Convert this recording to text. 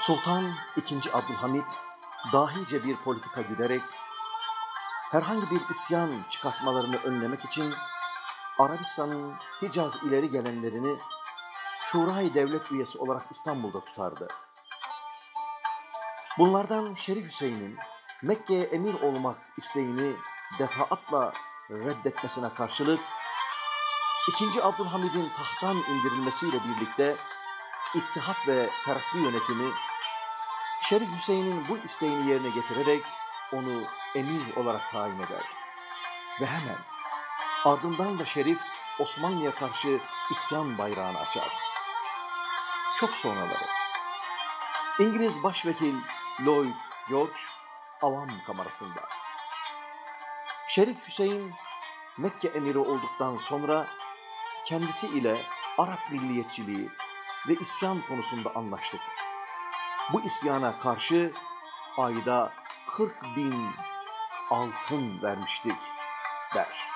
Sultan II. Abdülhamit dahice bir politika güderek herhangi bir isyan çıkartmalarını önlemek için Arabistan'ın Hicaz ileri gelenlerini Şurayı Devlet üyesi olarak İstanbul'da tutardı. Bunlardan Şerif Hüseyin'in Mekke'ye emir olmak isteğini defaatla reddetmesine karşılık II. Abdülhamid'in tahttan indirilmesiyle birlikte İttihat ve Terakki yönetimi Şerif Hüseyin'in bu isteğini yerine getirerek onu emir olarak tayin eder. Ve hemen ardından da Şerif Osmanlı'ya karşı isyan bayrağını açar. Çok sonraları İngiliz Başvekil Lloyd George avam kamerasında. Şerif Hüseyin Mekke emiri olduktan sonra kendisi ile Arap milliyetçiliği ve isyan konusunda anlaştık. Bu isyana karşı ayda 40 bin altın vermiştik der.